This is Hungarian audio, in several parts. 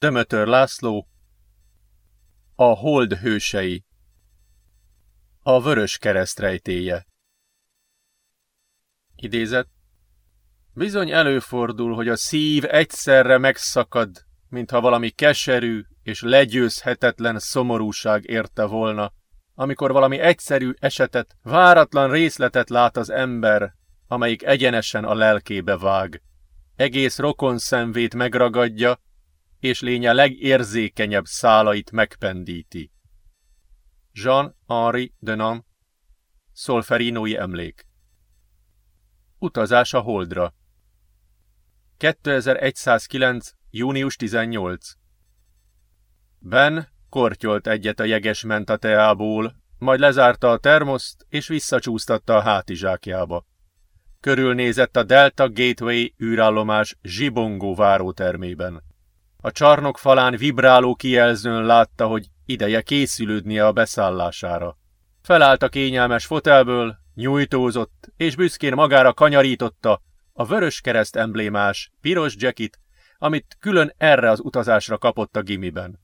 Dömötör László A hold hősei A vörös keresztrejtéje Idézet Bizony előfordul, hogy a szív egyszerre megszakad, mintha valami keserű és legyőzhetetlen szomorúság érte volna, amikor valami egyszerű esetet, váratlan részletet lát az ember, amelyik egyenesen a lelkébe vág. Egész rokon szemvét megragadja, és lénye legérzékenyebb szálait megpendíti. Jean-Henri Denon, Szolferinói emlék Utazás a Holdra 2109. június 18 Ben kortyolt egyet a jeges teából, majd lezárta a termoszt és visszacsúsztatta a hátizsákjába. Körülnézett a Delta Gateway űrállomás zsibongó várótermében. A csarnok falán vibráló kijelzőn látta, hogy ideje készülődnie a beszállására. Felállt a kényelmes fotelből, nyújtózott, és büszkén magára kanyarította a vörös kereszt emblémás, piros jackit, amit külön erre az utazásra kapott a gimiben.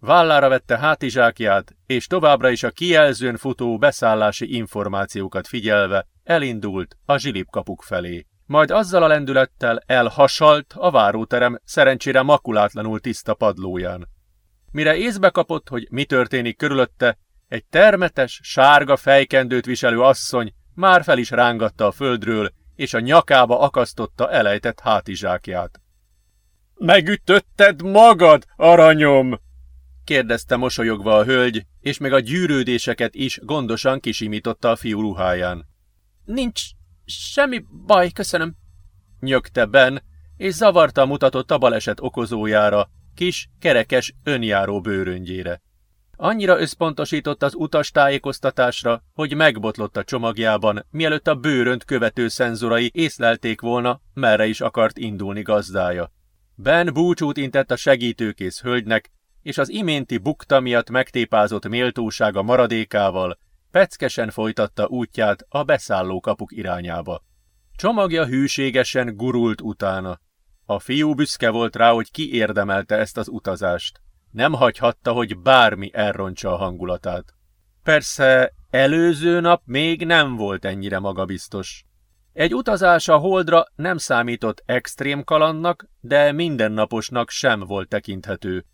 Vállára vette hátizsákját, és továbbra is a kijelzőn futó beszállási információkat figyelve elindult a zsilipkapuk felé. Majd azzal a lendülettel elhasalt a váróterem szerencsére makulátlanul tiszta padlóján. Mire észbe kapott, hogy mi történik körülötte, egy termetes, sárga fejkendőt viselő asszony már fel is rángatta a földről, és a nyakába akasztotta elejtett hátizsákját. Megütötted magad, aranyom! kérdezte mosolyogva a hölgy, és meg a gyűrődéseket is gondosan kisimította a fiú ruháján. Nincs semmi baj, köszönöm, nyögte Ben, és zavarta mutatott a baleset okozójára, kis, kerekes, önjáró bőröngyére. Annyira összpontosított az utas tájékoztatásra, hogy megbotlott a csomagjában, mielőtt a bőrönt követő szenzorai észlelték volna, merre is akart indulni gazdája. Ben búcsút intett a segítőkész hölgynek, és az iménti bukta miatt megtépázott méltósága maradékával peckesen folytatta útját a beszállókapuk irányába. Csomagja hűségesen gurult utána. A fiú büszke volt rá, hogy ki érdemelte ezt az utazást. Nem hagyhatta, hogy bármi elrontsa a hangulatát. Persze előző nap még nem volt ennyire magabiztos. Egy utazás a holdra nem számított extrém kalandnak, de mindennaposnak sem volt tekinthető.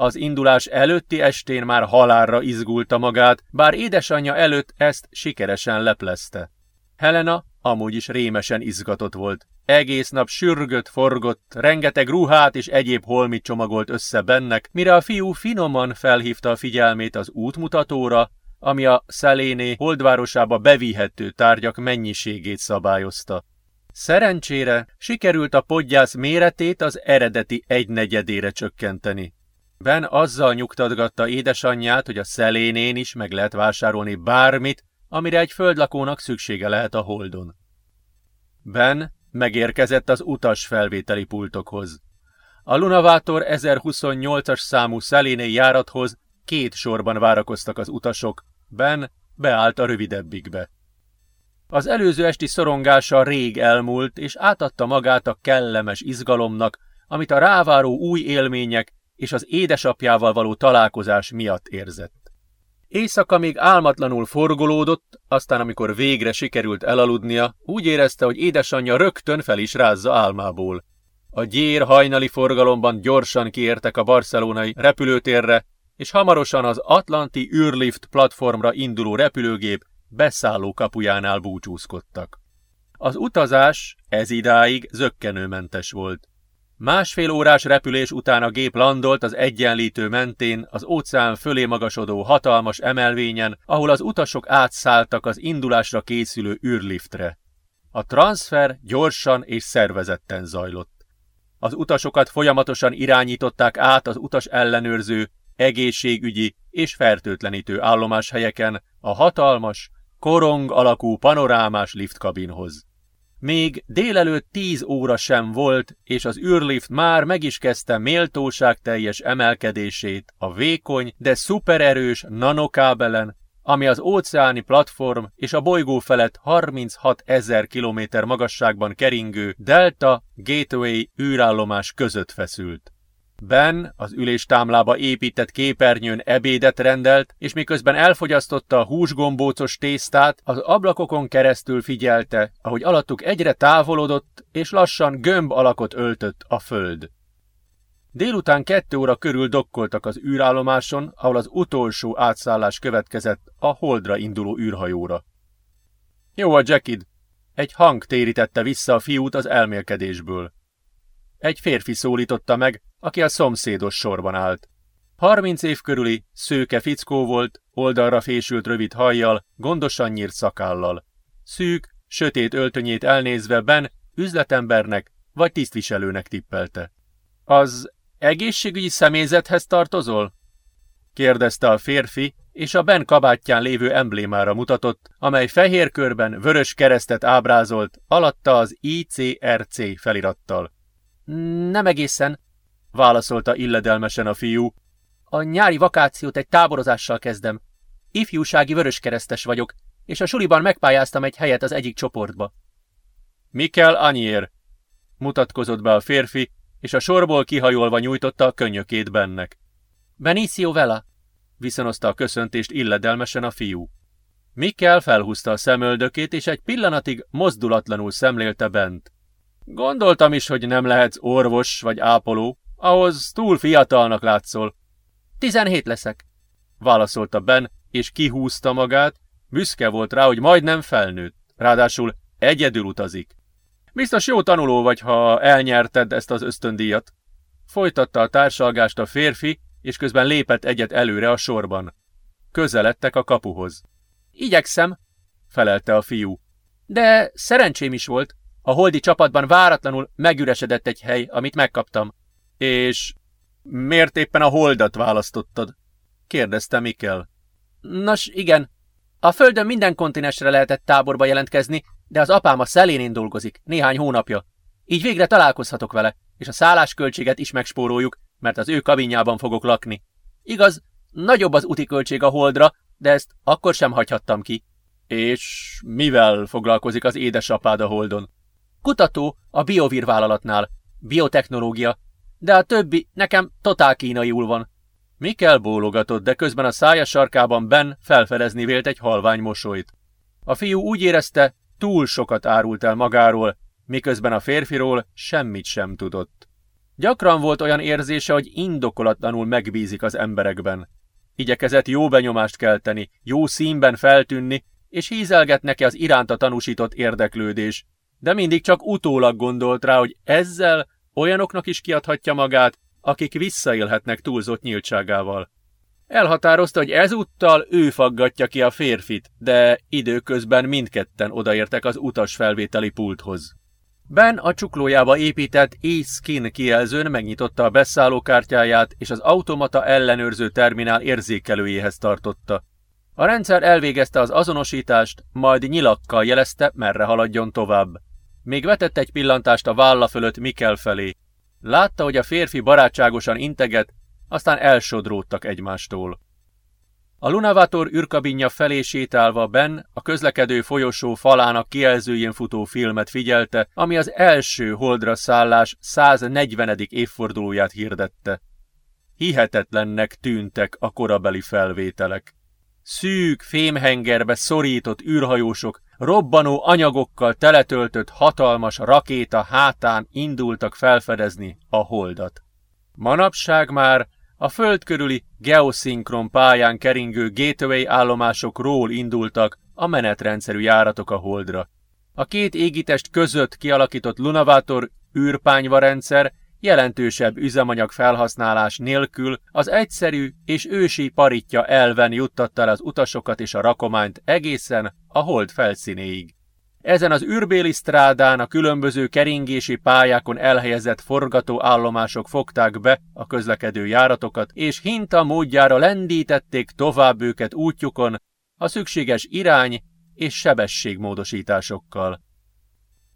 Az indulás előtti estén már halálra izgulta magát, bár édesanyja előtt ezt sikeresen leplezte. Helena amúgy is rémesen izgatott volt. Egész nap sürgött, forgott, rengeteg ruhát és egyéb holmit csomagolt össze bennek, mire a fiú finoman felhívta a figyelmét az útmutatóra, ami a Szeléné holdvárosába bevihető tárgyak mennyiségét szabályozta. Szerencsére sikerült a podgyász méretét az eredeti egynegyedére csökkenteni. Ben azzal nyugtatgatta édesanyját, hogy a szelénén is meg lehet vásárolni bármit, amire egy földlakónak szüksége lehet a holdon. Ben megérkezett az utas felvételi pultokhoz. A Lunavátor 1028-as számú szeléné járathoz két sorban várakoztak az utasok, Ben beállt a rövidebbikbe. Az előző esti szorongása rég elmúlt, és átadta magát a kellemes izgalomnak, amit a ráváró új élmények és az édesapjával való találkozás miatt érzett. Éjszaka még álmatlanul forgolódott, aztán amikor végre sikerült elaludnia, úgy érezte, hogy édesanyja rögtön fel is rázza álmából. A gyér hajnali forgalomban gyorsan kiértek a barcelonai repülőtérre, és hamarosan az Atlanti űrlift platformra induló repülőgép beszálló kapujánál búcsúzkodtak. Az utazás ez idáig zöggenőmentes volt. Másfél órás repülés után a gép landolt az egyenlítő mentén, az óceán fölé magasodó hatalmas emelvényen, ahol az utasok átszálltak az indulásra készülő űrliftre. A transfer gyorsan és szervezetten zajlott. Az utasokat folyamatosan irányították át az utas ellenőrző, egészségügyi és fertőtlenítő állomáshelyeken a hatalmas, korong alakú panorámás liftkabinhoz. Még délelőtt tíz óra sem volt, és az űrlift már meg is kezdte méltóság teljes emelkedését a vékony, de szupererős nanokábelen, ami az óceáni platform és a bolygó felett 36 ezer kilométer magasságban keringő Delta Gateway űrállomás között feszült. Ben az üléstámlába épített képernyőn ebédet rendelt, és miközben elfogyasztotta a húsgombócos tésztát, az ablakokon keresztül figyelte, ahogy alattuk egyre távolodott, és lassan gömb alakot öltött a föld. Délután kettő óra körül dokkoltak az űrállomáson, ahol az utolsó átszállás következett a Holdra induló űrhajóra. Jó a Jackid! Egy hang térítette vissza a fiút az elmélkedésből. Egy férfi szólította meg, aki a szomszédos sorban állt. Harminc év körüli, szőke fickó volt, oldalra fésült rövid hajjal, gondosan nyírt szakállal. Szűk, sötét öltönyét elnézve Ben üzletembernek vagy tisztviselőnek tippelte. Az egészségügyi személyzethez tartozol? kérdezte a férfi, és a Ben kabátján lévő emblémára mutatott, amely fehér körben vörös keresztet ábrázolt, alatta az ICRC felirattal. Nem egészen, válaszolta illedelmesen a fiú. A nyári vakációt egy táborozással kezdem. Ifjúsági vöröskeresztes vagyok, és a suliban megpályáztam egy helyet az egyik csoportba. Mikel Anier, mutatkozott be a férfi, és a sorból kihajolva nyújtotta a könnyökét bennek. Benicio Vela, viszonozta a köszöntést illedelmesen a fiú. Mikkel felhúzta a szemöldökét, és egy pillanatig mozdulatlanul szemlélte bent. Gondoltam is, hogy nem lehetsz orvos vagy ápoló, ahhoz túl fiatalnak látszol. Tizenhét leszek, válaszolta Ben, és kihúzta magát, büszke volt rá, hogy majdnem felnőtt, ráadásul egyedül utazik. Biztos jó tanuló vagy, ha elnyerted ezt az ösztöndíjat. Folytatta a társalgást a férfi, és közben lépett egyet előre a sorban. Közeledtek a kapuhoz. Igyekszem, felelte a fiú. De szerencsém is volt. A holdi csapatban váratlanul megüresedett egy hely, amit megkaptam. És miért éppen a holdat választottad? kérdezte Mikkel. Nos, igen. A földön minden kontinensre lehetett táborba jelentkezni, de az apám a szelénén dolgozik, néhány hónapja. Így végre találkozhatok vele, és a szállásköltséget is megspóroljuk, mert az ő kabinjában fogok lakni. Igaz, nagyobb az úti költség a holdra, de ezt akkor sem hagyhattam ki. És mivel foglalkozik az édesapád a holdon? Kutató a Biovir vállalatnál. Biotechnológia. De a többi nekem totál kínaiul van. Mikkel bólogatott, de közben a szája sarkában Ben felfedezni vélt egy halvány mosolyt. A fiú úgy érezte, túl sokat árult el magáról, miközben a férfiról semmit sem tudott. Gyakran volt olyan érzése, hogy indokolatlanul megbízik az emberekben. Igyekezett jó benyomást kelteni, jó színben feltűnni, és hízelget neki az iránta tanúsított érdeklődés, de mindig csak utólag gondolt rá, hogy ezzel olyanoknak is kiadhatja magát, akik visszaélhetnek túlzott nyíltságával. Elhatározta, hogy ezúttal ő faggatja ki a férfit, de időközben mindketten odaértek az utas felvételi pulthoz. Ben a csuklójába épített e-skin kijelzőn megnyitotta a beszállókártyáját, és az automata ellenőrző terminál érzékelőjéhez tartotta. A rendszer elvégezte az azonosítást, majd nyilakkal jelezte, merre haladjon tovább. Még vetett egy pillantást a válla fölött Mikel felé. Látta, hogy a férfi barátságosan integet, aztán elsodródtak egymástól. A Lunavator űrkabinja felé sétálva Ben a közlekedő folyosó falának kijelzőjén futó filmet figyelte, ami az első holdra szállás 140. évfordulóját hirdette. Hihetetlennek tűntek a korabeli felvételek. Szűk, fémhengerbe szorított űrhajósok robbanó anyagokkal teletöltött hatalmas rakéta hátán indultak felfedezni a holdat. Manapság már a föld körüli geoszinkron pályán keringő gateway állomásokról indultak a menetrendszerű járatok a holdra. A két égitest között kialakított Lunavátor űrpányva rendszer jelentősebb üzemanyag felhasználás nélkül az egyszerű és ősi paritja elven juttatta el az utasokat és a rakományt egészen a hold felszínéig. Ezen az űrbéli strádán a különböző keringési pályákon elhelyezett forgatóállomások fogták be a közlekedő járatokat, és hinta módjára lendítették tovább őket útjukon a szükséges irány és sebességmódosításokkal.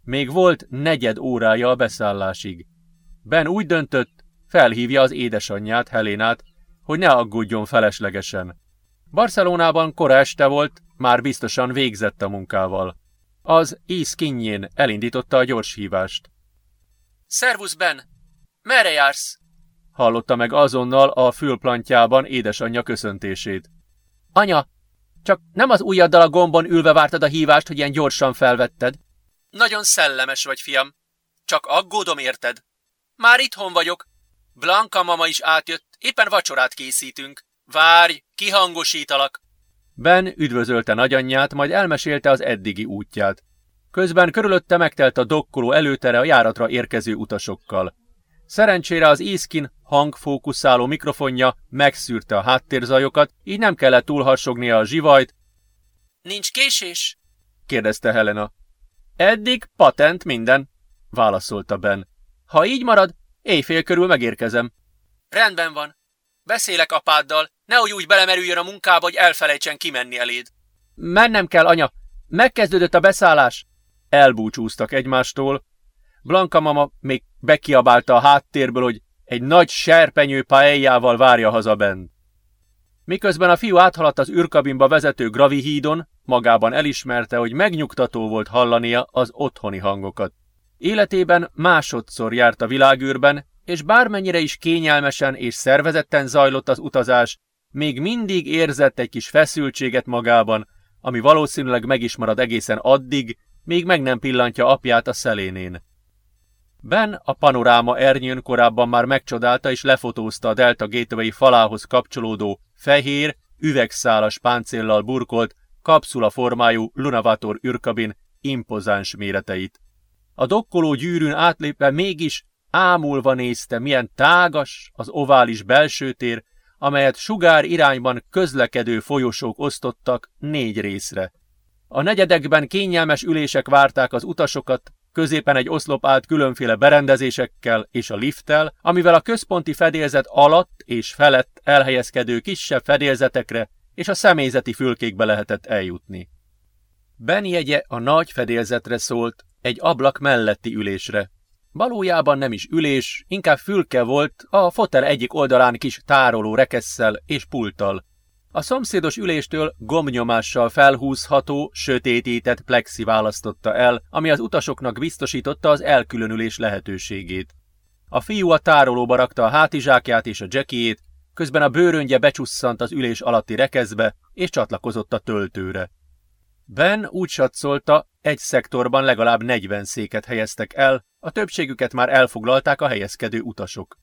Még volt negyed órája a beszállásig. Ben úgy döntött, felhívja az édesanyját, Helénát, hogy ne aggódjon feleslegesen. Barcelonában kora este volt, már biztosan végzett a munkával. Az íz kinyén elindította a gyors hívást. Szervusz, Ben! Merre jársz? hallotta meg azonnal a fülplantjában édesanyja köszöntését. Anya, csak nem az ujjaddal a gombon ülve vártad a hívást, hogy ilyen gyorsan felvetted. Nagyon szellemes vagy, fiam. Csak aggódom érted. Már itthon vagyok. Blanka mama is átjött, éppen vacsorát készítünk. Várj, kihangosítalak. Ben üdvözölte nagyanyját, majd elmesélte az eddigi útját. Közben körülötte megtelt a dokkoló előtere a járatra érkező utasokkal. Szerencsére az Iskin hangfókuszáló mikrofonja megszűrte a háttérzajokat, így nem kellett túlharsognia a zsivajt. Nincs késés? kérdezte Helena. Eddig patent minden, válaszolta Ben. Ha így marad, éjfél körül megérkezem. Rendben van. Beszélek apáddal, nehogy úgy belemerüljön a munkába, hogy elfelejtsen kimenni eléd. Mennem kell, anya. Megkezdődött a beszállás. Elbúcsúztak egymástól. Blanka mama még bekiabálta a háttérből, hogy egy nagy serpenyő paelljával várja haza bent. Miközben a fiú áthaladt az űrkabinba vezető Gravi hídon, magában elismerte, hogy megnyugtató volt hallania az otthoni hangokat. Életében másodszor járt a világűrben, és bármennyire is kényelmesen és szervezetten zajlott az utazás, még mindig érzett egy kis feszültséget magában, ami valószínűleg meg is marad egészen addig, még meg nem pillantja apját a szelénén. Ben a panoráma ernyőn korábban már megcsodálta és lefotózta a Delta Gateway falához kapcsolódó, fehér, üvegszálas páncéllal burkolt, kapszula formájú Lunavator űrkabin impozáns méreteit. A dokkoló gyűrűn átlépve mégis ámulva nézte, milyen tágas az ovális belső tér, amelyet sugár irányban közlekedő folyosók osztottak négy részre. A negyedekben kényelmes ülések várták az utasokat, középen egy oszlop állt különféle berendezésekkel és a lifttel, amivel a központi fedélzet alatt és felett elhelyezkedő kisebb fedélzetekre és a személyzeti fülkékbe lehetett eljutni. Ben jegye a nagy fedélzetre szólt, egy ablak melletti ülésre. Valójában nem is ülés, inkább fülke volt a fotel egyik oldalán kis tároló rekesszel és pulttal. A szomszédos üléstől gomnyomással felhúzható, sötétített plexi választotta el, ami az utasoknak biztosította az elkülönülés lehetőségét. A fiú a tárolóba rakta a hátizsákját és a jackiét, közben a bőröngye becsusszant az ülés alatti rekeszbe, és csatlakozott a töltőre. Ben úgy satszolta, egy szektorban legalább 40 széket helyeztek el, a többségüket már elfoglalták a helyezkedő utasok.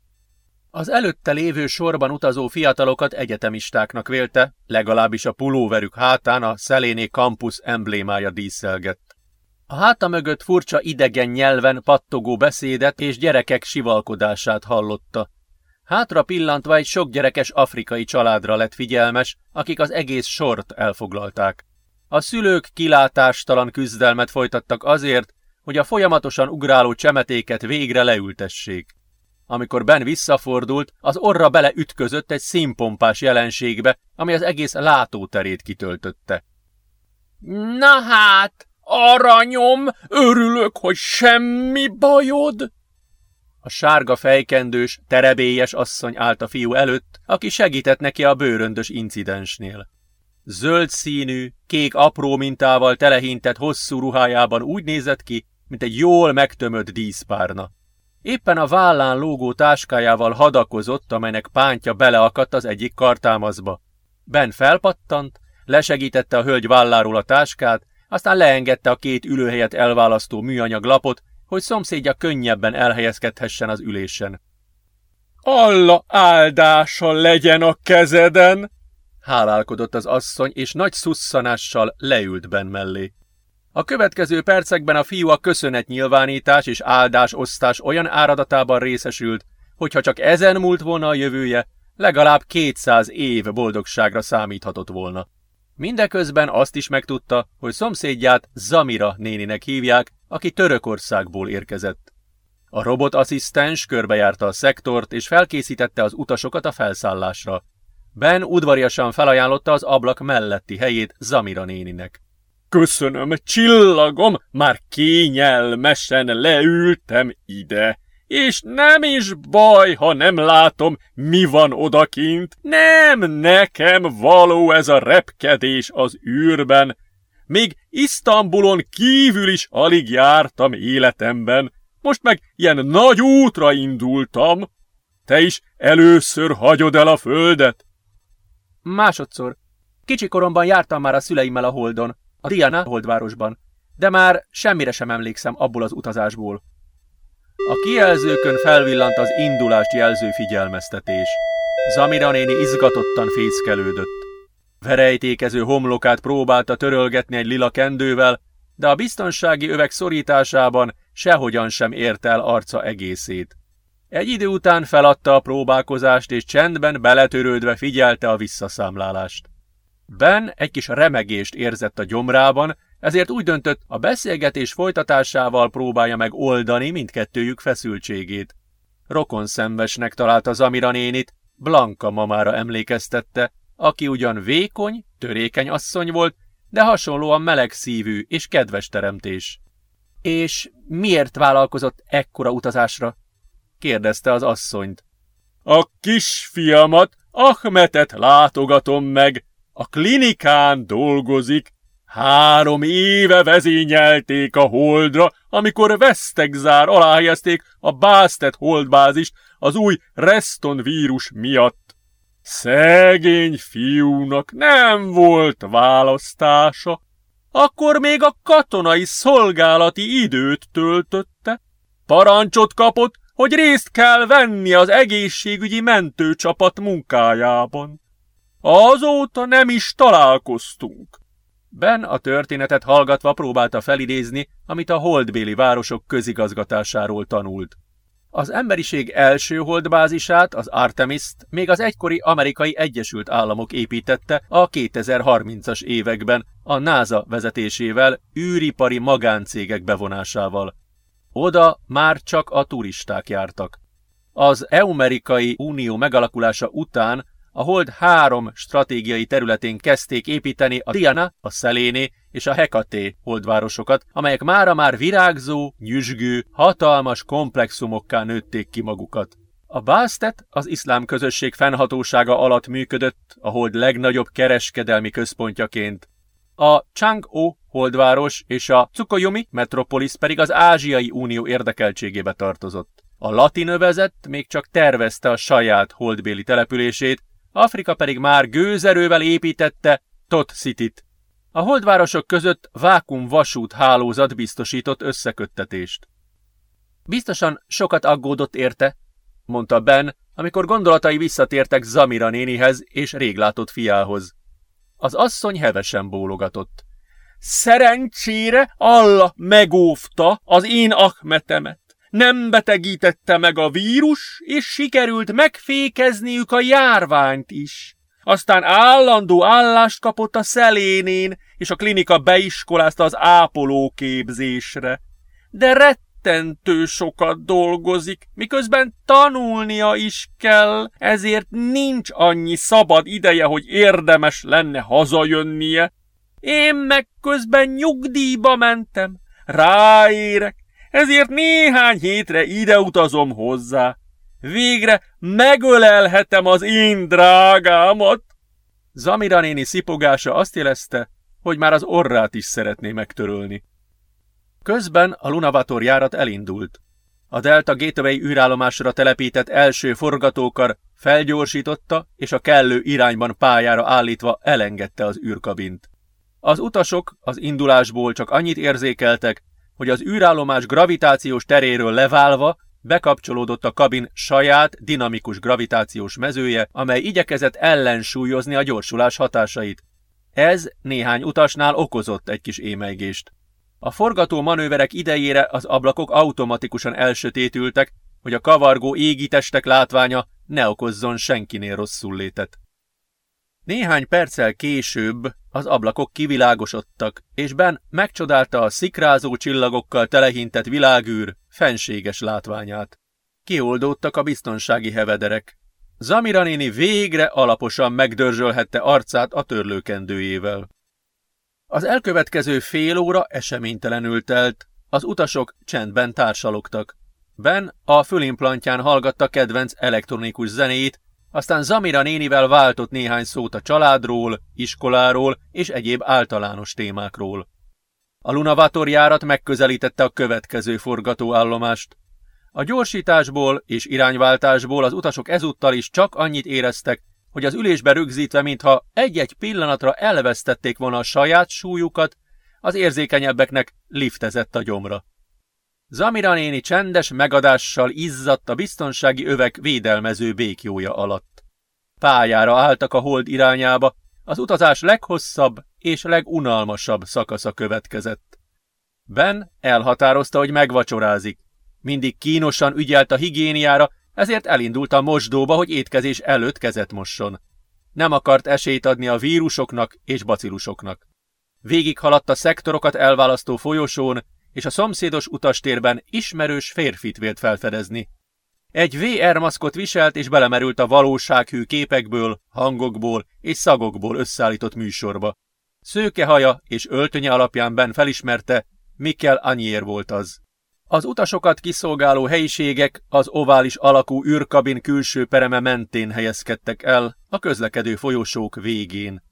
Az előtte lévő sorban utazó fiatalokat egyetemistáknak vélte, legalábbis a pulóverük hátán a Szeléné Campus emblémája díszelgett. A háta mögött furcsa idegen nyelven pattogó beszédet és gyerekek sivalkodását hallotta. Hátra pillantva egy sok gyerekes afrikai családra lett figyelmes, akik az egész sort elfoglalták. A szülők kilátástalan küzdelmet folytattak azért, hogy a folyamatosan ugráló csemetéket végre leültessék. Amikor Ben visszafordult, az orra beleütközött egy színpompás jelenségbe, ami az egész látóterét kitöltötte. Na hát, aranyom, örülök, hogy semmi bajod! A sárga fejkendős, terebélyes asszony állt a fiú előtt, aki segített neki a bőröndös incidensnél. Zöld színű, kék apró mintával telehintett hosszú ruhájában úgy nézett ki, mint egy jól megtömött díszpárna. Éppen a vállán lógó táskájával hadakozott, amelynek pántja beleakadt az egyik kartámazba. Ben felpattant, lesegítette a hölgy válláról a táskát, aztán leengedte a két ülőhelyet elválasztó műanyag lapot, hogy szomszédja könnyebben elhelyezkedhessen az ülésen. Alla áldása legyen a kezeden! Hálálkodott az asszony, és nagy szusszanással leült Ben mellé. A következő percekben a fiú a köszönetnyilvánítás és áldás osztás olyan áradatában részesült, hogyha csak ezen múlt volna a jövője, legalább 200 év boldogságra számíthatott volna. Mindeközben azt is megtudta, hogy szomszédját Zamira néninek hívják, aki Törökországból érkezett. A robotasszisztens körbejárta a szektort és felkészítette az utasokat a felszállásra. Ben udvariasan felajánlotta az ablak melletti helyét Zamira néninek. Köszönöm, csillagom, már kényelmesen leültem ide. És nem is baj, ha nem látom, mi van odakint. Nem nekem való ez a repkedés az űrben. Még Isztambulon kívül is alig jártam életemben. Most meg ilyen nagy útra indultam. Te is először hagyod el a földet? Másodszor. Kicsi koromban jártam már a szüleimmel a Holdon, a Diana holdvárosban, de már semmire sem emlékszem abból az utazásból. A kijelzőkön felvillant az indulást jelző figyelmeztetés. Zamira néni izgatottan fészkelődött. Verejtékező homlokát próbálta törölgetni egy lila kendővel, de a biztonsági övek szorításában sehogyan sem ért el arca egészét. Egy idő után feladta a próbálkozást, és csendben beletörődve figyelte a visszaszámlálást. Ben egy kis remegést érzett a gyomrában, ezért úgy döntött, a beszélgetés folytatásával próbálja meg oldani mindkettőjük feszültségét. Rokon szembesnek találta Zamira nénit, Blanka mamára emlékeztette, aki ugyan vékony, törékeny asszony volt, de hasonlóan meleg szívű és kedves teremtés. És miért vállalkozott ekkora utazásra? Kérdezte az asszonyt. A kisfiamat, Ahmetet látogatom meg, a klinikán dolgozik. Három éve vezényelték a holdra, amikor Vesztegzár alá a Bastet holdbázist az új Reston vírus miatt. Szegény fiúnak nem volt választása, akkor még a katonai szolgálati időt töltötte. Parancsot kapott, hogy részt kell venni az egészségügyi mentőcsapat munkájában. Azóta nem is találkoztunk. Ben a történetet hallgatva próbálta felidézni, amit a holdbéli városok közigazgatásáról tanult. Az emberiség első holdbázisát, az Artemis-t még az egykori amerikai Egyesült Államok építette a 2030-as években a NASA vezetésével, űripari magáncégek bevonásával. Oda már csak a turisták jártak. Az Eumerikai Unió megalakulása után a Hold három stratégiai területén kezdték építeni a Diana, a Szeléné és a Hekaté holdvárosokat, amelyek mára már virágzó, nyüzsgő, hatalmas komplexumokká nőtték ki magukat. A Bastet az iszlám közösség fennhatósága alatt működött, a hold legnagyobb kereskedelmi központjaként. A Chang'o holdváros és a Tsukuyomi metropolis pedig az Ázsiai Unió érdekeltségébe tartozott. A latin övezet még csak tervezte a saját holdbéli települését, Afrika pedig már gőzerővel építette Tot City-t. A holdvárosok között vákum vasút hálózat biztosított összeköttetést. Biztosan sokat aggódott érte, mondta Ben, amikor gondolatai visszatértek Zamira nénihez és réglátott fiához. Az asszony hevesen bólogatott. Szerencsére Allah megóvta az én akmetemet nem betegítette meg a vírus, és sikerült megfékezniük a járványt is. Aztán állandó állást kapott a szelénén, és a klinika beiskolázta az ápolóképzésre. De rettentő sokat dolgozik, miközben tanulnia is kell, ezért nincs annyi szabad ideje, hogy érdemes lenne hazajönnie. Én meg közben nyugdíjba mentem, ráérek, ezért néhány hétre ide utazom hozzá. Végre megölelhetem az én drágámat. Zamira néni szipogása azt jelezte, hogy már az orrát is szeretné megtörölni. Közben a Lunavator járat elindult. A Delta Gateway űrállomásra telepített első forgatókar felgyorsította, és a kellő irányban pályára állítva elengedte az űrkabint. Az utasok az indulásból csak annyit érzékeltek, hogy az űrállomás gravitációs teréről leválva bekapcsolódott a kabin saját dinamikus gravitációs mezője, amely igyekezett ellensúlyozni a gyorsulás hatásait. Ez néhány utasnál okozott egy kis émeigést. A forgató manőverek idejére az ablakok automatikusan elsötétültek, hogy a kavargó égitestek látványa ne okozzon senkinél rosszul létet. Néhány perccel később az ablakok kivilágosodtak, és Ben megcsodálta a szikrázó csillagokkal telehintett világűr fenséges látványát. Kioldódtak a biztonsági hevederek. Zamira néni végre alaposan megdörzsölhette arcát a törlőkendőjével. Az elkövetkező fél óra eseménytelenül telt, az utasok csendben társalogtak. Ben a fülimplantján hallgatta kedvenc elektronikus zenét, aztán Zamira nénivel váltott néhány szót a családról, iskoláról és egyéb általános témákról. A Lunavator járat megközelítette a következő forgatóállomást. A gyorsításból és irányváltásból az utasok ezúttal is csak annyit éreztek, hogy az ülésbe rögzítve, mintha egy-egy pillanatra elvesztették volna a saját súlyukat, az érzékenyebbeknek liftezett a gyomra. Zamira néni csendes megadással izzadt a biztonsági övek védelmező békjója alatt. Pályára álltak a hold irányába, az utazás leghosszabb és legunalmasabb szakasza következett. Ben elhatározta, hogy megvacsorázik. Mindig kínosan ügyelt a higiéniára, ezért elindult a mosdóba, hogy étkezés előtt kezet mosson. Nem akart esélyt adni a vírusoknak és bacilusoknak. Végig haladt a szektorokat elválasztó folyosón, és a szomszédos utastérben ismerős férfit vélt felfedezni. Egy VR maszkot viselt és belemerült a valósághű képekből, hangokból és szagokból összeállított műsorba. Szőke haja és öltönye alapján Ben felismerte, Mikkel Anier volt az. Az utasokat kiszolgáló helyiségek az ovális alakú űrkabin külső pereme mentén helyezkedtek el, a közlekedő folyosók végén.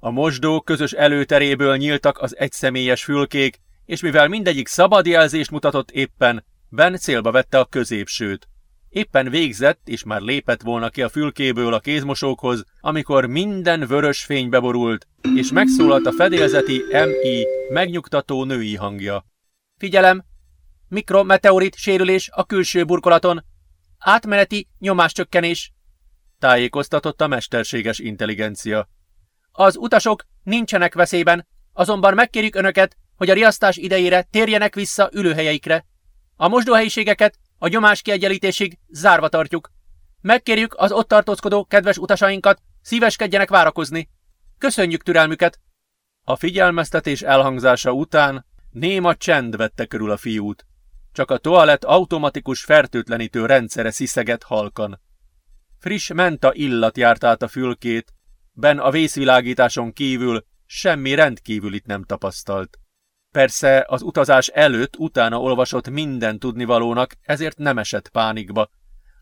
A mosdó közös előteréből nyíltak az egyszemélyes fülkék, és mivel mindegyik szabad jelzést mutatott éppen, Ben célba vette a középsőt. Éppen végzett, és már lépett volna ki a fülkéből a kézmosókhoz, amikor minden vörös fénybe borult, és megszólalt a fedélzeti MI megnyugtató női hangja. Figyelem! Mikrometeorit sérülés a külső burkolaton. Átmeneti nyomáscsökkenés. Tájékoztatott a mesterséges intelligencia. Az utasok nincsenek veszélyben, azonban megkérjük önöket, hogy a riasztás idejére térjenek vissza ülőhelyeikre. A mosdóhelyiségeket a gyomás kiegyenlítésig zárva tartjuk. Megkérjük az ott tartózkodó kedves utasainkat, szíveskedjenek várakozni. Köszönjük türelmüket! A figyelmeztetés elhangzása után néma csend vette körül a fiút. Csak a toalett automatikus fertőtlenítő rendszere sziszegett halkan. Friss menta illat járt át a fülkét, Ben a vészvilágításon kívül semmi rendkívülit nem tapasztalt. Persze az utazás előtt utána olvasott minden tudnivalónak, ezért nem esett pánikba.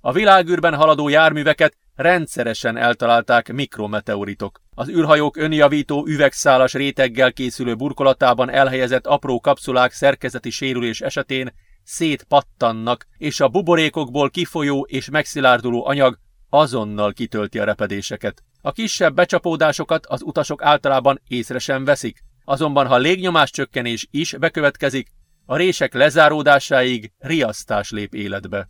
A világűrben haladó járműveket rendszeresen eltalálták mikrometeoritok. Az űrhajók önjavító üvegszálas réteggel készülő burkolatában elhelyezett apró kapszulák szerkezeti sérülés esetén szétpattannak, és a buborékokból kifolyó és megszilárduló anyag azonnal kitölti a repedéseket. A kisebb becsapódásokat az utasok általában észre sem veszik, azonban ha légnyomás csökkenés is bekövetkezik, a rések lezáródásáig riasztás lép életbe.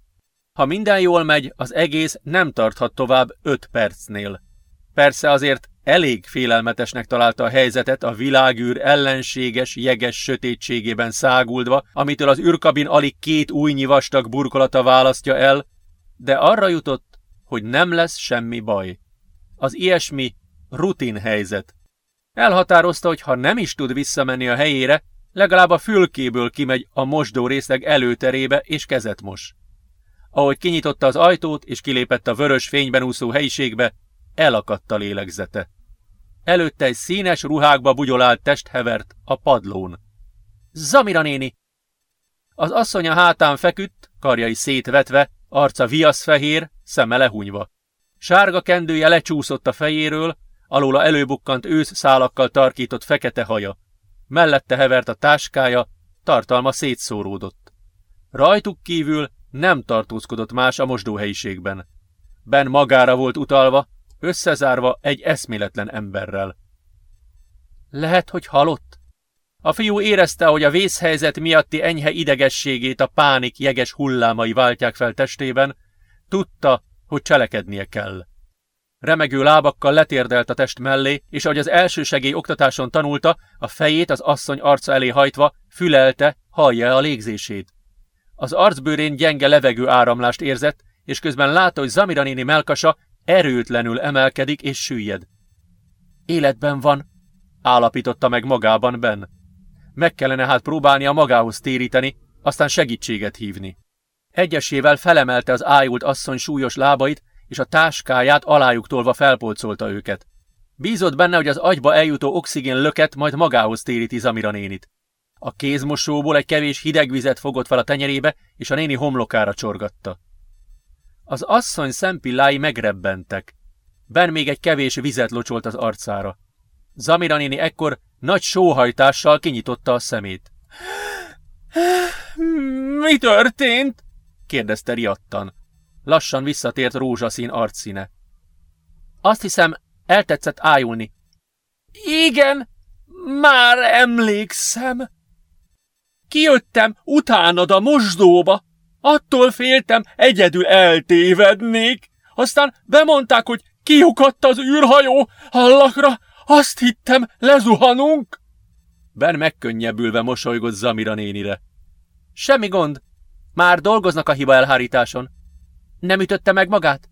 Ha minden jól megy, az egész nem tarthat tovább 5 percnél. Persze azért elég félelmetesnek találta a helyzetet a világűr ellenséges, jeges sötétségében száguldva, amitől az űrkabin alig két újnyi vastag burkolata választja el, de arra jutott, hogy nem lesz semmi baj. Az ilyesmi rutin helyzet. Elhatározta, hogy ha nem is tud visszamenni a helyére, legalább a fülkéből kimegy a mosdó részleg előterébe és kezet mos. Ahogy kinyitotta az ajtót és kilépett a vörös fényben úszó helyiségbe, elakadt a lélegzete. Előtte egy színes ruhákba bugyolált test hevert a padlón. Zamira néni! Az asszonya hátán feküdt, karjai szétvetve, arca viaszfehér, szeme lehunyva. Sárga kendője lecsúszott a fejéről, alóla előbukkant ősz szálakkal tarkított fekete haja. Mellette hevert a táskája, tartalma szétszóródott. Rajtuk kívül nem tartózkodott más a mosdóhelyiségben. Ben magára volt utalva, összezárva egy eszméletlen emberrel. Lehet, hogy halott? A fiú érezte, hogy a vészhelyzet miatti enyhe idegességét a pánik jeges hullámai váltják fel testében, tudta, hogy cselekednie kell. Remegő lábakkal letérdelt a test mellé, és ahogy az első segély oktatáson tanulta, a fejét az asszony arca elé hajtva, fülelte, hallja a légzését. Az arcbőrén gyenge levegő áramlást érzett, és közben látta, hogy Zamira néni melkasa erőtlenül emelkedik és süllyed. Életben van, állapította meg magában Ben. Meg kellene hát próbálnia magához téríteni, aztán segítséget hívni. Egyesével felemelte az ájult asszony súlyos lábait, és a táskáját alájuk tolva felpolcolta őket. Bízott benne, hogy az agyba eljutó oxigén löket majd magához téríti Zamira nénit. A kézmosóból egy kevés hideg vizet fogott fel a tenyerébe, és a néni homlokára csorgatta. Az asszony szempillái megrebbentek. Ben még egy kevés vizet locsolt az arcára. Zamira néni ekkor nagy sóhajtással kinyitotta a szemét. Mi történt? kérdezte riadtan. Lassan visszatért rózsaszín arcszíne. Azt hiszem, eltetszett ájulni. Igen, már emlékszem. Kijöttem utánad a mosdóba. Attól féltem, egyedül eltévednék. Aztán bemondták, hogy kiukadt az űrhajó, hallakra, azt hittem, lezuhanunk. Ben megkönnyebbülve mosolygott Zamira nénire. Semmi gond, már dolgoznak a hiba elhárításon. Nem ütötte meg magát?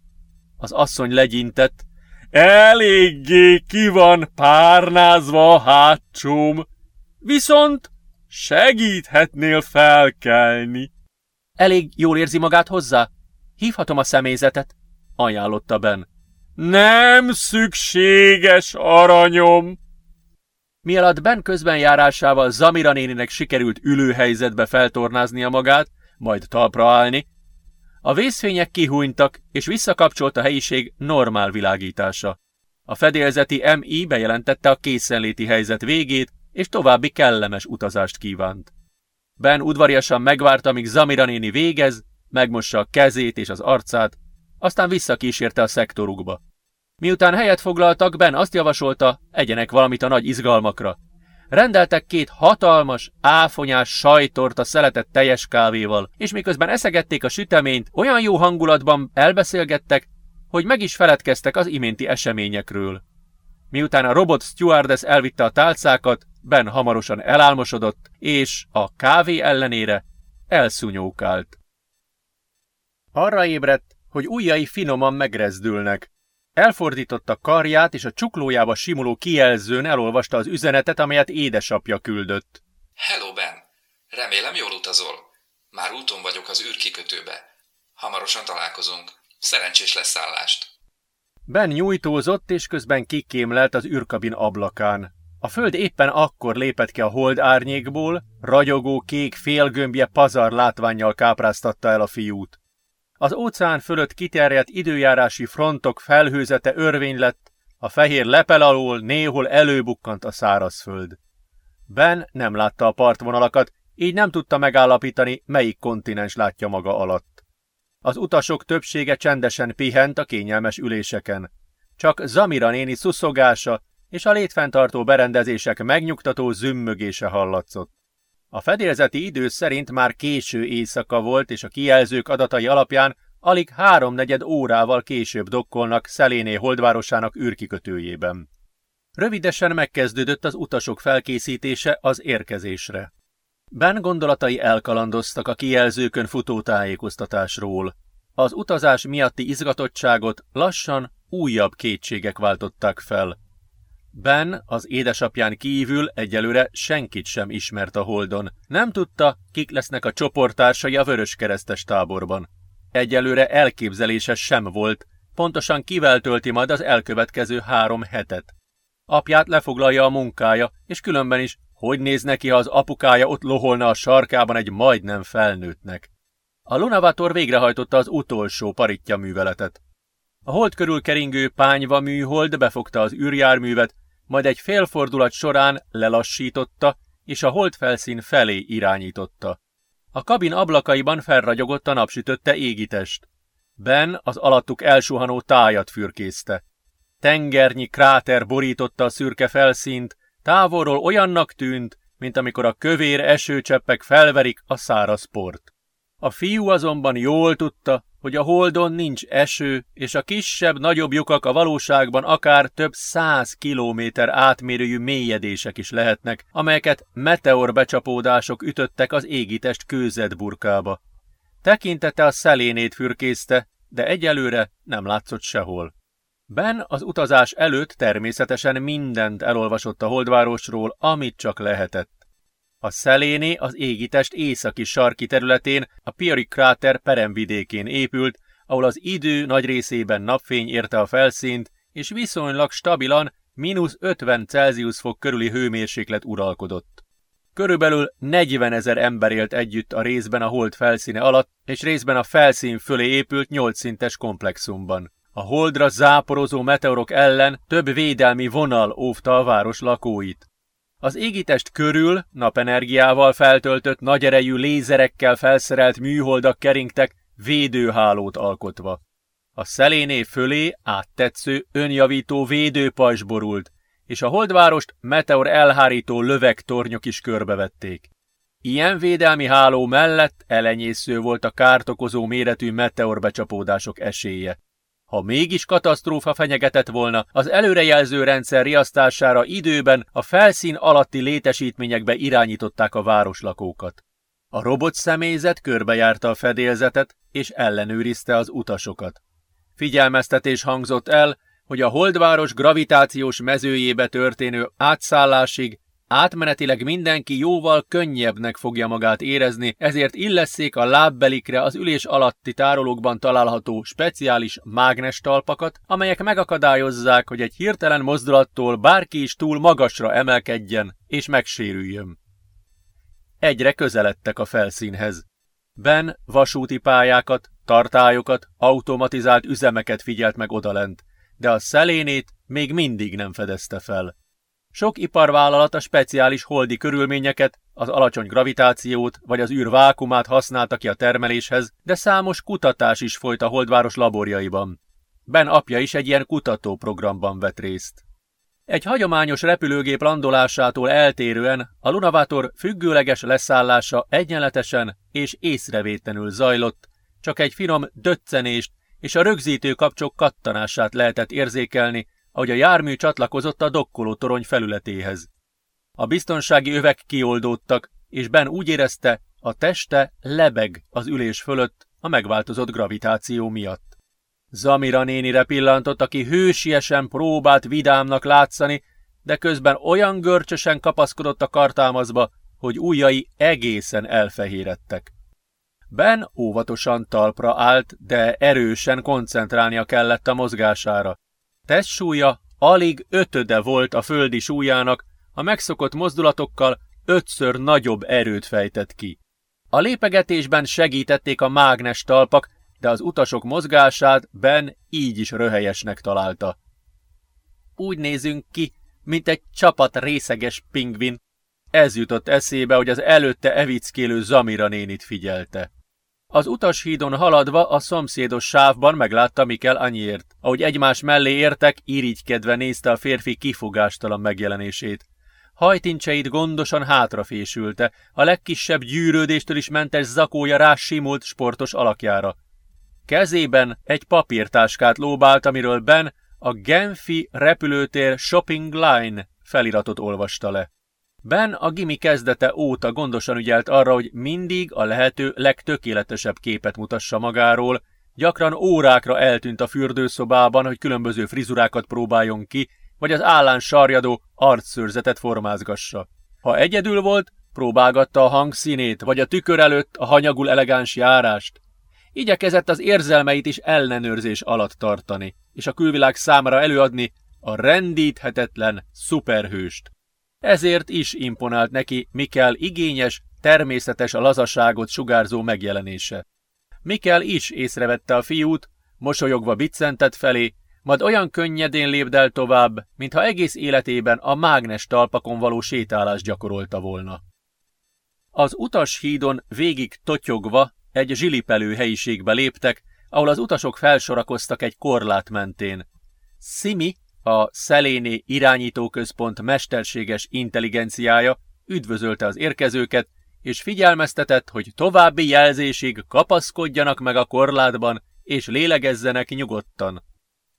Az asszony legyintett. Eléggé ki van párnázva a hátsóm, viszont segíthetnél felkelni. Elég jól érzi magát hozzá? Hívhatom a személyzetet? ajánlotta Ben. Nem szükséges, aranyom! Mielőtt Ben közbenjárásával Zamira néninek sikerült ülőhelyzetbe feltornáznia magát, majd talpra állni, a vészfények kihúnytak, és visszakapcsolt a helyiség normál világítása. A fedélzeti MI bejelentette a készenléti helyzet végét, és további kellemes utazást kívánt. Ben udvariasan megvárta, míg Zamira néni végez, megmossa a kezét és az arcát, aztán visszakísérte a szektorukba. Miután helyet foglaltak, Ben azt javasolta, egyenek valamit a nagy izgalmakra. Rendeltek két hatalmas, áfonyás sajtort a szeletett teljes kávéval, és miközben eszegették a süteményt, olyan jó hangulatban elbeszélgettek, hogy meg is feledkeztek az iménti eseményekről. Miután a robot stewardess elvitte a tálcákat, Ben hamarosan elálmosodott, és a kávé ellenére elszúnyókált. Arra ébredt, hogy ujjai finoman megrezdülnek. Elfordította karját, és a csuklójába simuló kijelzőn elolvasta az üzenetet, amelyet édesapja küldött. Hello, Ben! Remélem jól utazol. Már úton vagyok az űrkikötőbe. Hamarosan találkozunk. Szerencsés leszállást. Ben nyújtózott, és közben kikémlelt az űrkabin ablakán. A föld éppen akkor lépett ki a hold árnyékból, ragyogó kék félgömbje pazar látványjal kápráztatta el a fiút. Az óceán fölött kiterjedt időjárási frontok felhőzete örvény lett, a fehér lepel alól néhol előbukkant a szárazföld. Ben nem látta a partvonalakat, így nem tudta megállapítani, melyik kontinens látja maga alatt. Az utasok többsége csendesen pihent a kényelmes üléseken. Csak Zamira néni szuszogása és a létfenntartó berendezések megnyugtató zümmögése hallatszott. A fedélzeti idő szerint már késő éjszaka volt, és a kijelzők adatai alapján alig háromnegyed órával később dokkolnak Szeléné holdvárosának űrkikötőjében. Rövidesen megkezdődött az utasok felkészítése az érkezésre. Ben gondolatai elkalandoztak a kijelzőkön futó tájékoztatásról. Az utazás miatti izgatottságot lassan újabb kétségek váltották fel. Ben az édesapján kívül egyelőre senkit sem ismert a Holdon. Nem tudta, kik lesznek a csoporttársai a vöröskeresztes táborban. Egyelőre elképzelése sem volt, pontosan kivel tölti majd az elkövetkező három hetet. Apját lefoglalja a munkája, és különben is, hogy néz neki, ha az apukája ott loholna a sarkában egy majdnem felnőttnek. A Lunavator végrehajtotta az utolsó paritja műveletet. A hold körül keringő pányva műhold befogta az űrjárművet, majd egy félfordulat során lelassította, és a holdfelszín felé irányította. A kabin ablakaiban felragyogott a napsütötte égitest. Ben az alattuk elsuhanó tájat fürkészte. Tengernyi kráter borította a szürke felszínt, távolról olyannak tűnt, mint amikor a kövér esőcseppek felverik a száraz port. A fiú azonban jól tudta, hogy a holdon nincs eső, és a kisebb-nagyobb lyukak a valóságban akár több száz kilométer átmérőjű mélyedések is lehetnek, amelyeket meteorbecsapódások ütöttek az égitest kőzetburkába. Tekintete a szelénét fürkészte, de egyelőre nem látszott sehol. Ben az utazás előtt természetesen mindent elolvasott a holdvárosról, amit csak lehetett. A szeléné az égitest északi sarki területén, a Pieri kráter peremvidékén épült, ahol az idő nagy részében napfény érte a felszínt, és viszonylag stabilan mínusz 50 Celsius fok körüli hőmérséklet uralkodott. Körülbelül 40 ezer ember élt együtt a részben a hold felszíne alatt, és részben a felszín fölé épült 8 szintes komplexumban. A holdra záporozó meteorok ellen több védelmi vonal óvta a város lakóit. Az égitest körül napenergiával feltöltött nagyerejű lézerekkel felszerelt műholdak keringtek, védőhálót alkotva. A szeléné fölé áttetsző, önjavító védőpajzs borult, és a holdvárost meteor elhárító lövek tornyok is körbevették. Ilyen védelmi háló mellett elenyésző volt a kártokozó méretű meteorbecsapódások esélye. Ha mégis katasztrófa fenyegetett volna, az előrejelző rendszer riasztására időben a felszín alatti létesítményekbe irányították a városlakókat. A robot személyzet körbejárta a fedélzetet, és ellenőrizte az utasokat. Figyelmeztetés hangzott el, hogy a holdváros gravitációs mezőjébe történő átszállásig átmenetileg mindenki jóval könnyebbnek fogja magát érezni, ezért illesszék a lábbelikre az ülés alatti tárolókban található speciális mágnestalpakat, amelyek megakadályozzák, hogy egy hirtelen mozdulattól bárki is túl magasra emelkedjen és megsérüljön. Egyre közeledtek a felszínhez. Ben vasúti pályákat, tartályokat, automatizált üzemeket figyelt meg odalent, de a szelénét még mindig nem fedezte fel. Sok iparvállalat a speciális holdi körülményeket, az alacsony gravitációt vagy az űr vákumát használta ki a termeléshez, de számos kutatás is folyt a holdváros laborjaiban. Ben apja is egy ilyen kutatóprogramban vett részt. Egy hagyományos repülőgép landolásától eltérően a Lunavátor függőleges leszállása egyenletesen és észrevétlenül zajlott, csak egy finom döccenést és a rögzítő kapcsok kattanását lehetett érzékelni, ahogy a jármű csatlakozott a dokkoló torony felületéhez. A biztonsági övek kioldódtak, és Ben úgy érezte, a teste lebeg az ülés fölött a megváltozott gravitáció miatt. Zamira nénire pillantott, aki hősiesen próbált vidámnak látszani, de közben olyan görcsösen kapaszkodott a kartámazba, hogy ujjai egészen elfehérettek. Ben óvatosan talpra állt, de erősen koncentrálnia kellett a mozgására. Testsúlya alig ötöde volt a földi súlyának, a megszokott mozdulatokkal ötször nagyobb erőt fejtett ki. A lépegetésben segítették a mágnes talpak, de az utasok mozgását Ben így is röhelyesnek találta. Úgy nézünk ki, mint egy csapat részeges pingvin. Ez jutott eszébe, hogy az előtte evickélő Zamira nénit figyelte. Az utashídon haladva a szomszédos sávban meglátta Mikel Anyért. Ahogy egymás mellé értek, irigykedve nézte a férfi kifogástalan megjelenését. Hajtincseit gondosan hátrafésülte, a legkisebb gyűrődéstől is mentes zakója rá simult sportos alakjára. Kezében egy papírtáskát lóbált, amiről Ben a Genfi repülőtér Shopping Line feliratot olvasta le. Ben a gimi kezdete óta gondosan ügyelt arra, hogy mindig a lehető legtökéletesebb képet mutassa magáról, gyakran órákra eltűnt a fürdőszobában, hogy különböző frizurákat próbáljon ki, vagy az állán sarjadó arcszőrzetet formázgassa. Ha egyedül volt, próbálgatta a hangszínét, vagy a tükör előtt a hanyagul elegáns járást. Igyekezett az érzelmeit is ellenőrzés alatt tartani, és a külvilág számára előadni a rendíthetetlen szuperhőst. Ezért is imponált neki Mikel igényes, természetes a lazaságot sugárzó megjelenése. Mikel is észrevette a fiút, mosolyogva biccentett felé, majd olyan könnyedén lépdel tovább, mintha egész életében a mágnes talpakon való sétálást gyakorolta volna. Az utas hídon végig totyogva egy zsilipelő helyiségbe léptek, ahol az utasok felsorakoztak egy korlát mentén. Simi a Szeléné irányítóközpont mesterséges intelligenciája üdvözölte az érkezőket, és figyelmeztetett, hogy további jelzésig kapaszkodjanak meg a korlátban, és lélegezzenek nyugodtan.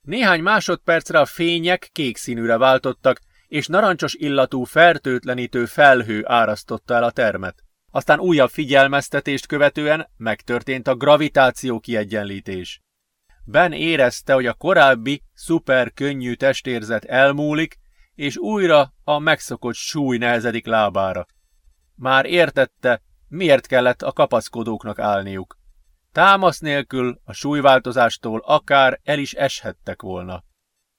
Néhány másodpercre a fények kék színűre váltottak, és narancsos illatú fertőtlenítő felhő árasztotta el a termet. Aztán újabb figyelmeztetést követően megtörtént a gravitáció kiegyenlítés. Ben érezte, hogy a korábbi, szuper könnyű testérzet elmúlik, és újra a megszokott súly nehezedik lábára. Már értette, miért kellett a kapaszkodóknak állniuk. Támasz nélkül a súlyváltozástól akár el is eshettek volna.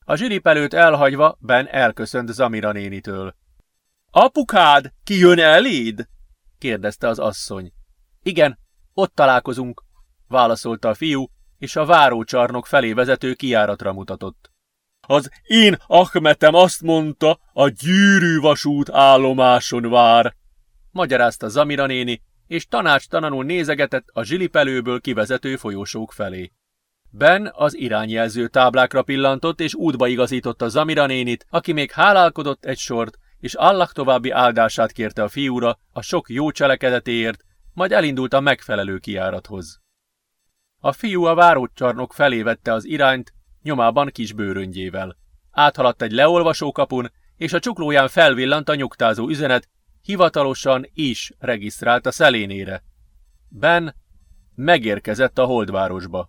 A zsiripelőt elhagyva Ben elköszönt Zamira nénitől. Apukád, ki jön eléd? kérdezte az asszony. Igen, ott találkozunk, válaszolta a fiú, és a várócsarnok felé vezető kiáratra mutatott. Az én Ahmetem azt mondta, a gyűrűvasút állomáson vár, magyarázta Zamira néni, és tanácstalanul nézegetett a zsilipelőből kivezető folyosók felé. Ben az irányjelző táblákra pillantott, és útba igazította Zamira nénit, aki még hálálkodott egy sort, és Allah további áldását kérte a fiúra a sok jó cselekedetéért, majd elindult a megfelelő kiárathoz. A fiú a várócsarnok felé vette az irányt, nyomában kis bőröngyével. Áthaladt egy leolvasó kapun, és a csuklóján felvillant a nyugtázó üzenet, hivatalosan is regisztrált a szelénére. Ben megérkezett a holdvárosba.